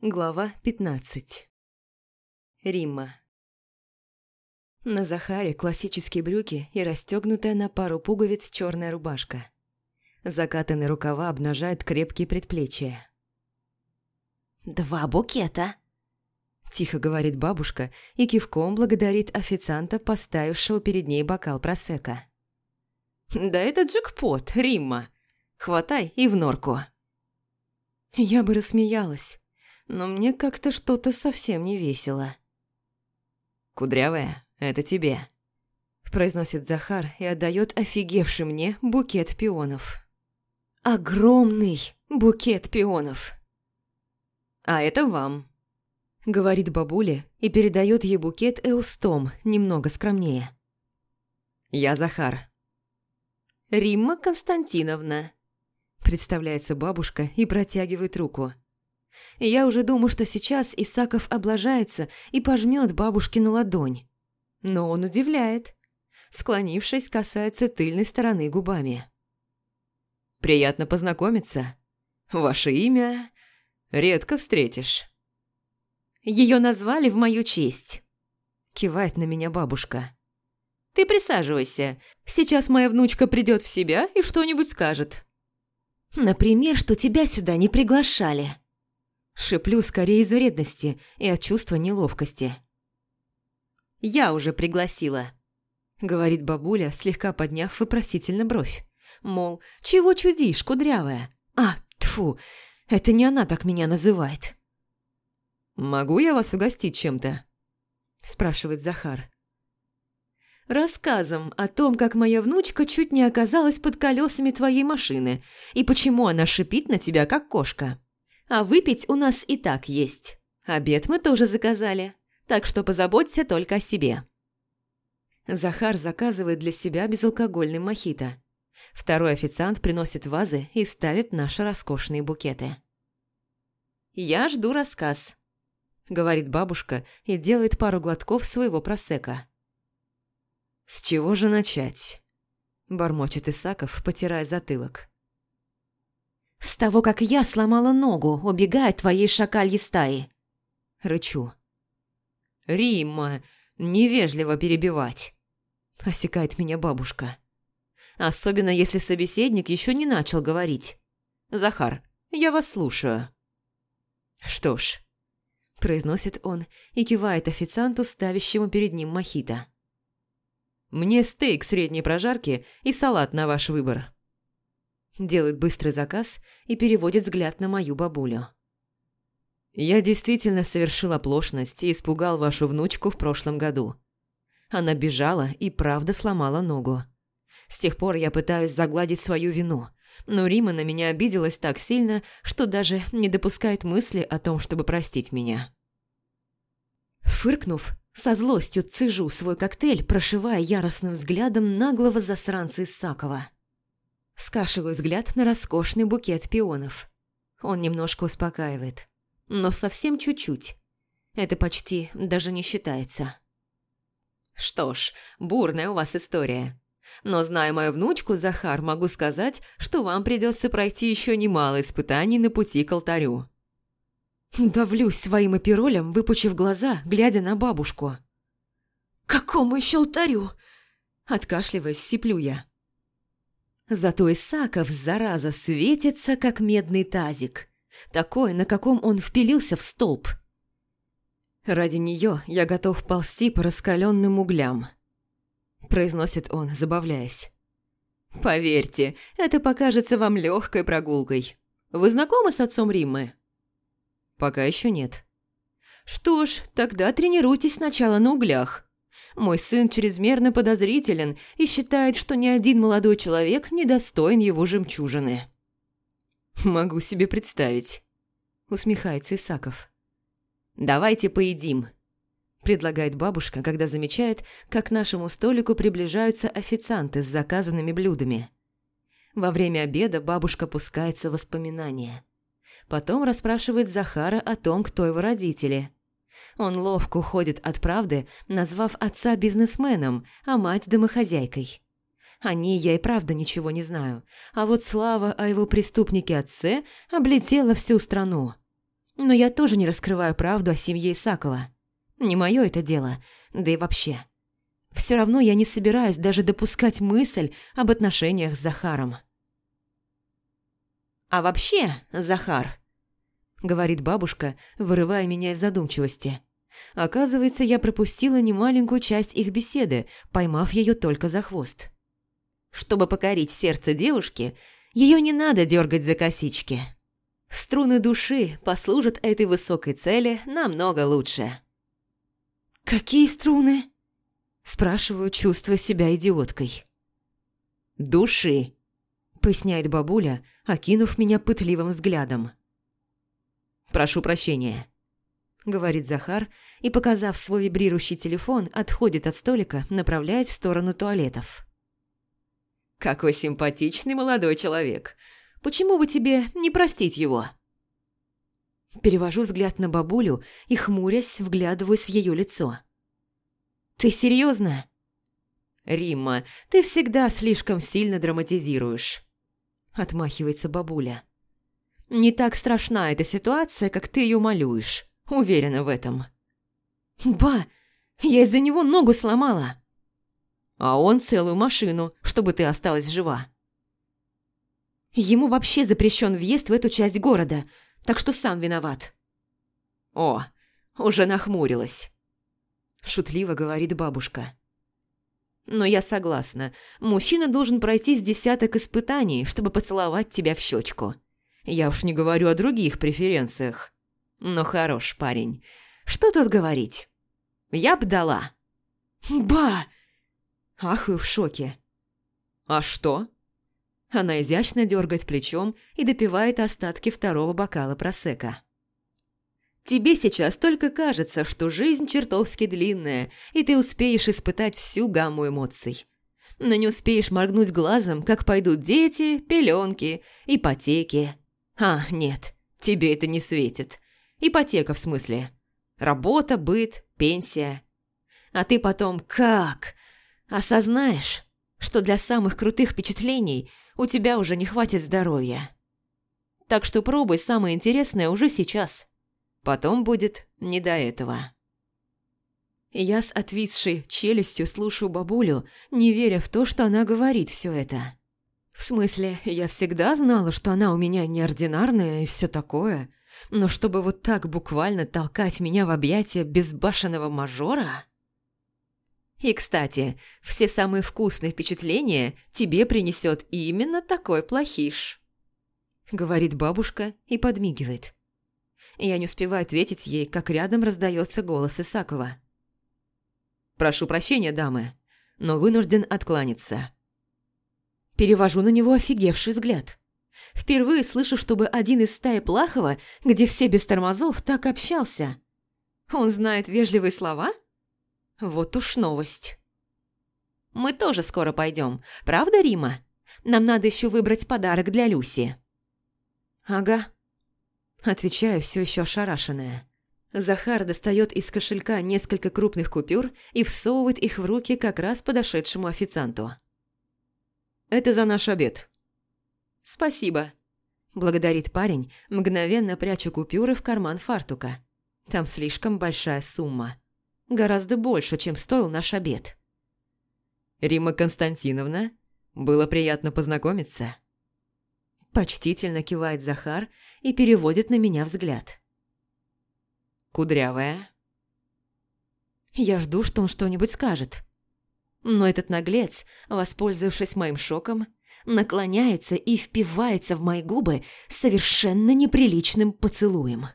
Глава 15 Римма На Захаре классические брюки и расстегнутая на пару пуговиц черная рубашка. Закатанные рукава обнажают крепкие предплечья. «Два букета!» Тихо говорит бабушка и кивком благодарит официанта, поставившего перед ней бокал просека. «Да это джекпот, Римма! Хватай и в норку!» Я бы рассмеялась но мне как-то что-то совсем не весело. «Кудрявая, это тебе», – произносит Захар и отдает офигевший мне букет пионов. Огромный букет пионов. «А это вам», – говорит бабуля и передает ей букет эустом, немного скромнее. «Я Захар». «Римма Константиновна», – представляется бабушка и протягивает руку – и я уже думаю, что сейчас Исаков облажается и пожмет бабушкину ладонь. Но он удивляет. Склонившись, касается тыльной стороны губами. «Приятно познакомиться. Ваше имя редко встретишь». Ее назвали в мою честь. Кивает на меня бабушка. «Ты присаживайся. Сейчас моя внучка придет в себя и что-нибудь скажет». «Например, что тебя сюда не приглашали», Шиплю скорее из вредности и от чувства неловкости. «Я уже пригласила», — говорит бабуля, слегка подняв вопросительно бровь. Мол, чего чудишь, кудрявая? А, тфу, это не она так меня называет. «Могу я вас угостить чем-то?» – спрашивает Захар. «Рассказом о том, как моя внучка чуть не оказалась под колесами твоей машины и почему она шипит на тебя, как кошка». А выпить у нас и так есть. Обед мы тоже заказали, так что позаботься только о себе». Захар заказывает для себя безалкогольный мохито. Второй официант приносит вазы и ставит наши роскошные букеты. «Я жду рассказ», — говорит бабушка и делает пару глотков своего просека. «С чего же начать?» – бормочет Исаков, потирая затылок. «С того, как я сломала ногу, убегая от твоей шакальей стаи!» Рычу. «Римма, невежливо перебивать!» Осекает меня бабушка. Особенно, если собеседник еще не начал говорить. «Захар, я вас слушаю». «Что ж», – произносит он и кивает официанту, ставящему перед ним мохито. «Мне стейк средней прожарки и салат на ваш выбор». Делает быстрый заказ и переводит взгляд на мою бабулю. «Я действительно совершил оплошность и испугал вашу внучку в прошлом году. Она бежала и правда сломала ногу. С тех пор я пытаюсь загладить свою вину, но Рима на меня обиделась так сильно, что даже не допускает мысли о том, чтобы простить меня». Фыркнув, со злостью цежу свой коктейль, прошивая яростным взглядом наглого засранца из Сакова. Скашиваю взгляд на роскошный букет пионов. Он немножко успокаивает. Но совсем чуть-чуть. Это почти даже не считается. Что ж, бурная у вас история. Но зная мою внучку, Захар, могу сказать, что вам придется пройти еще немало испытаний на пути к алтарю. Давлюсь своим оперолем, выпучив глаза, глядя на бабушку. «Какому еще алтарю?» Откашливаясь, сиплю я. Зато Исаков, зараза, светится, как медный тазик. Такой, на каком он впилился в столб. «Ради нее я готов ползти по раскаленным углям», – произносит он, забавляясь. «Поверьте, это покажется вам легкой прогулкой. Вы знакомы с отцом Риммы?» «Пока еще нет». «Что ж, тогда тренируйтесь сначала на углях. Мой сын чрезмерно подозрителен и считает, что ни один молодой человек не достоин его жемчужины. «Могу себе представить», – усмехается Исаков. «Давайте поедим», – предлагает бабушка, когда замечает, как к нашему столику приближаются официанты с заказанными блюдами. Во время обеда бабушка пускается в воспоминания. Потом расспрашивает Захара о том, кто его родители – он ловко уходит от правды, назвав отца бизнесменом, а мать домохозяйкой. О ней я и правда ничего не знаю, а вот слава о его преступнике-отце облетела всю страну. Но я тоже не раскрываю правду о семье Исакова. Не мое это дело, да и вообще. Все равно я не собираюсь даже допускать мысль об отношениях с Захаром. «А вообще, Захар», — говорит бабушка, вырывая меня из задумчивости. Оказывается, я пропустила немаленькую часть их беседы, поймав ее только за хвост. Чтобы покорить сердце девушки, ее не надо дергать за косички. Струны души послужат этой высокой цели намного лучше. «Какие струны?» Спрашиваю, чувствуя себя идиоткой. «Души», — поясняет бабуля, окинув меня пытливым взглядом. «Прошу прощения», — говорит Захар и, показав свой вибрирующий телефон, отходит от столика, направляясь в сторону туалетов. «Какой симпатичный молодой человек! Почему бы тебе не простить его?» Перевожу взгляд на бабулю и, хмурясь, вглядываюсь в ее лицо. «Ты серьезно? «Римма, ты всегда слишком сильно драматизируешь», – отмахивается бабуля. «Не так страшна эта ситуация, как ты ее малюешь. Уверена в этом». «Ба, я из-за него ногу сломала». «А он целую машину, чтобы ты осталась жива». Ему вообще запрещен въезд в эту часть города, так что сам виноват. О, уже нахмурилась. Шутливо говорит бабушка. Но я согласна. Мужчина должен пройти с десяток испытаний, чтобы поцеловать тебя в щечку. Я уж не говорю о других преференциях. Но хорош парень. Что тут говорить? Я б дала. Ба! Ахую в шоке. А что? Она изящно дергает плечом и допивает остатки второго бокала просека. Тебе сейчас только кажется, что жизнь чертовски длинная, и ты успеешь испытать всю гамму эмоций. Но не успеешь моргнуть глазом, как пойдут дети, пеленки, ипотеки. А, нет, тебе это не светит. Ипотека в смысле. Работа, быт, пенсия. А ты потом как? Осознаешь, что для самых крутых впечатлений у тебя уже не хватит здоровья. Так что пробуй самое интересное уже сейчас. Потом будет не до этого. Я с отвисшей челюстью слушаю бабулю, не веря в то, что она говорит все это. В смысле, я всегда знала, что она у меня неординарная и все такое, но чтобы вот так буквально толкать меня в объятия безбашенного мажора... И, кстати, все самые вкусные впечатления тебе принесет именно такой плохиш. Говорит бабушка и подмигивает. Я не успеваю ответить ей, как рядом раздается голос Исакова. «Прошу прощения, дамы, но вынужден откланяться». Перевожу на него офигевший взгляд. Впервые слышу, чтобы один из стаи Плахова, где все без тормозов, так общался. Он знает вежливые слова? Вот уж новость. Мы тоже скоро пойдем, правда, Рима? Нам надо еще выбрать подарок для Люси. Ага. Отвечаю, все еще ошарашенная. Захар достает из кошелька несколько крупных купюр и всовывает их в руки как раз подошедшему официанту. «Это за наш обед». «Спасибо», – благодарит парень, мгновенно пряча купюры в карман фартука. Там слишком большая сумма. Гораздо больше, чем стоил наш обед. «Рима Константиновна, было приятно познакомиться». Почтительно кивает Захар и переводит на меня взгляд. «Кудрявая». Я жду, что он что-нибудь скажет. Но этот наглец, воспользовавшись моим шоком, наклоняется и впивается в мои губы совершенно неприличным поцелуем.